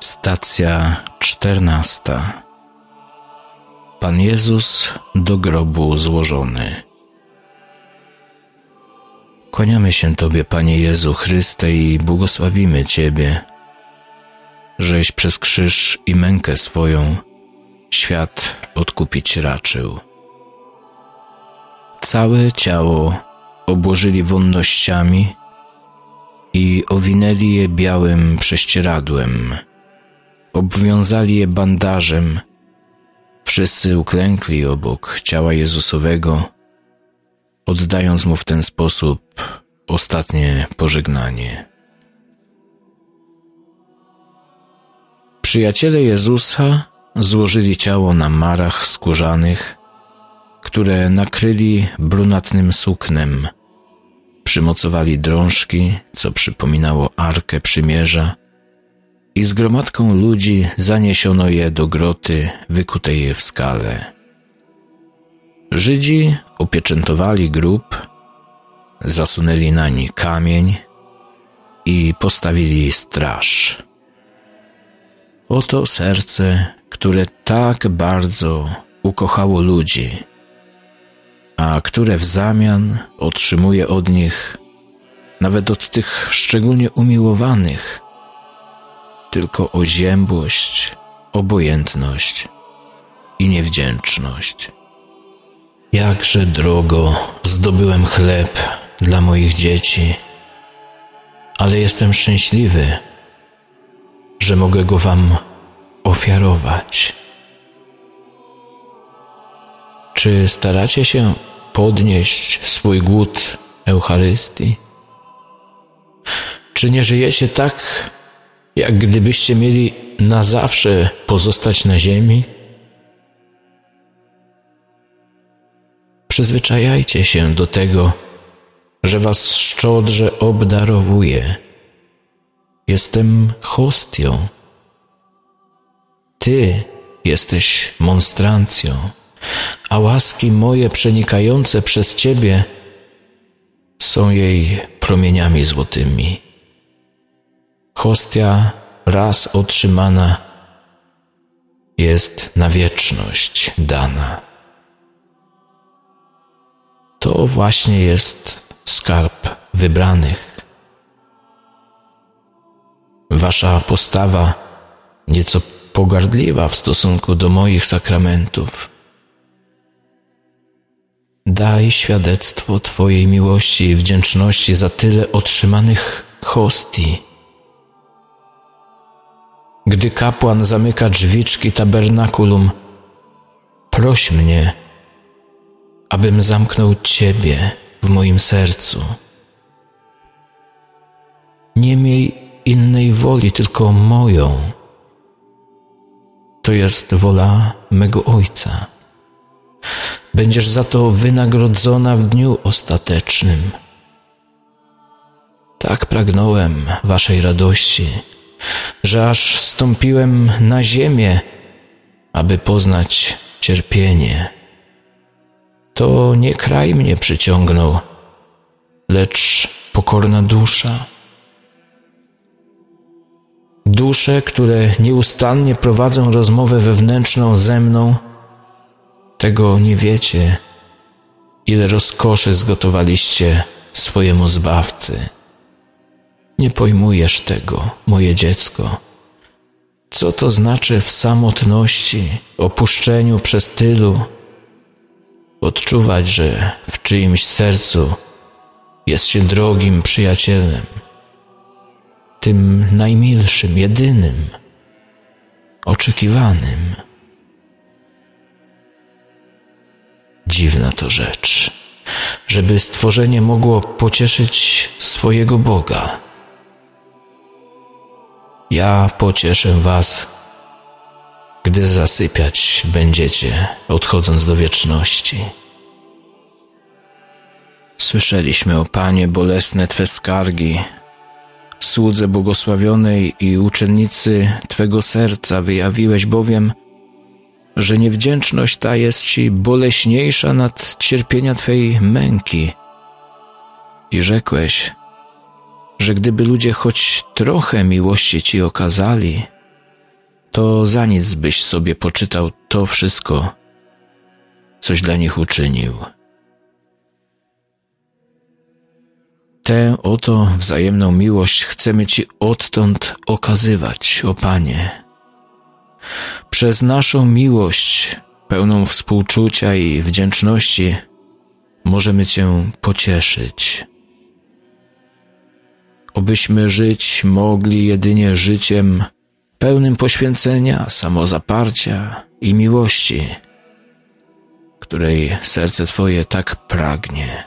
Stacja czternasta. Pan Jezus do grobu złożony. Kłaniamy się Tobie, Panie Jezu Chryste, i błogosławimy Ciebie, żeś przez krzyż i mękę swoją świat odkupić raczył. Całe ciało obłożyli wonnościami i owinęli je białym prześcieradłem, obwiązali je bandażem, wszyscy uklękli obok ciała Jezusowego, oddając mu w ten sposób ostatnie pożegnanie. Przyjaciele Jezusa złożyli ciało na marach skórzanych, które nakryli brunatnym suknem. Przymocowali drążki, co przypominało arkę przymierza, i z gromadką ludzi zaniesiono je do groty wykutej w skale. Żydzi opieczętowali grób, zasunęli nań kamień i postawili straż. Oto serce, które tak bardzo ukochało ludzi, a które w zamian otrzymuje od nich, nawet od tych szczególnie umiłowanych, tylko oziębłość, obojętność i niewdzięczność. Jakże drogo zdobyłem chleb dla moich dzieci, ale jestem szczęśliwy, że mogę go Wam ofiarować. Czy staracie się podnieść swój głód Eucharystii? Czy nie żyjecie tak, jak gdybyście mieli na zawsze pozostać na ziemi? Przyzwyczajajcie się do tego, że was szczodrze obdarowuje. Jestem hostią. Ty jesteś monstrancją, a łaski moje przenikające przez Ciebie są jej promieniami złotymi. Hostia raz otrzymana jest na wieczność dana. To właśnie jest skarb wybranych. Wasza postawa nieco pogardliwa w stosunku do moich sakramentów. Daj świadectwo Twojej miłości i wdzięczności za tyle otrzymanych hostii. Gdy kapłan zamyka drzwiczki tabernakulum, proś mnie, abym zamknął Ciebie w moim sercu. Nie miej innej woli, tylko moją. To jest wola mego Ojca. Będziesz za to wynagrodzona w dniu ostatecznym. Tak pragnąłem Waszej radości, że aż stąpiłem na ziemię, aby poznać cierpienie to nie kraj mnie przyciągnął, lecz pokorna dusza. Dusze, które nieustannie prowadzą rozmowę wewnętrzną ze mną, tego nie wiecie, ile rozkoszy zgotowaliście swojemu zbawcy. Nie pojmujesz tego, moje dziecko. Co to znaczy w samotności, opuszczeniu przez tylu, odczuwać, że w czyimś sercu jest się drogim przyjacielem, tym najmilszym, jedynym, oczekiwanym. Dziwna to rzecz, żeby stworzenie mogło pocieszyć swojego Boga. Ja pocieszę Was gdy zasypiać będziecie, odchodząc do wieczności. Słyszeliśmy, o Panie, bolesne Twe skargi, słudze błogosławionej i uczennicy Twego serca wyjawiłeś bowiem, że niewdzięczność ta jest Ci boleśniejsza nad cierpienia Twej męki. I rzekłeś, że gdyby ludzie choć trochę miłości Ci okazali, to za nic byś sobie poczytał to wszystko, coś dla nich uczynił. Tę oto wzajemną miłość chcemy Ci odtąd okazywać, o Panie. Przez naszą miłość, pełną współczucia i wdzięczności, możemy Cię pocieszyć. Obyśmy żyć mogli jedynie życiem pełnym poświęcenia, samozaparcia i miłości, której serce Twoje tak pragnie.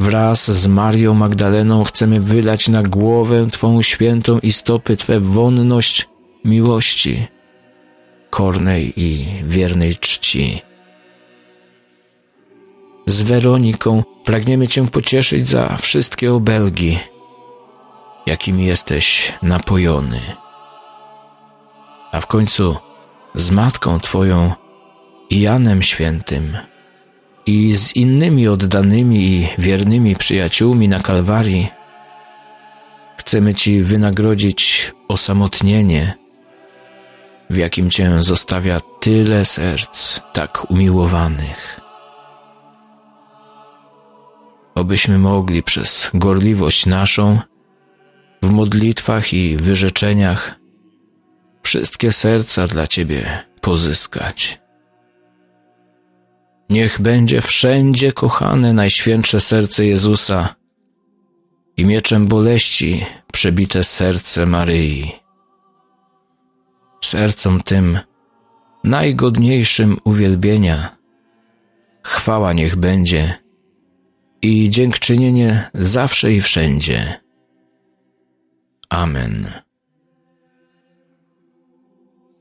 Wraz z Marią Magdaleną chcemy wylać na głowę Twą świętą i stopy Twe wonność miłości, kornej i wiernej czci. Z Weroniką pragniemy Cię pocieszyć za wszystkie obelgi, jakimi jesteś napojony. A w końcu z Matką Twoją i Janem Świętym i z innymi oddanymi i wiernymi przyjaciółmi na Kalwarii chcemy Ci wynagrodzić osamotnienie, w jakim Cię zostawia tyle serc tak umiłowanych. Obyśmy mogli przez gorliwość naszą w modlitwach i wyrzeczeniach wszystkie serca dla Ciebie pozyskać. Niech będzie wszędzie kochane Najświętsze Serce Jezusa i mieczem boleści przebite serce Maryi. Sercom tym najgodniejszym uwielbienia chwała niech będzie i dziękczynienie zawsze i wszędzie. Amen.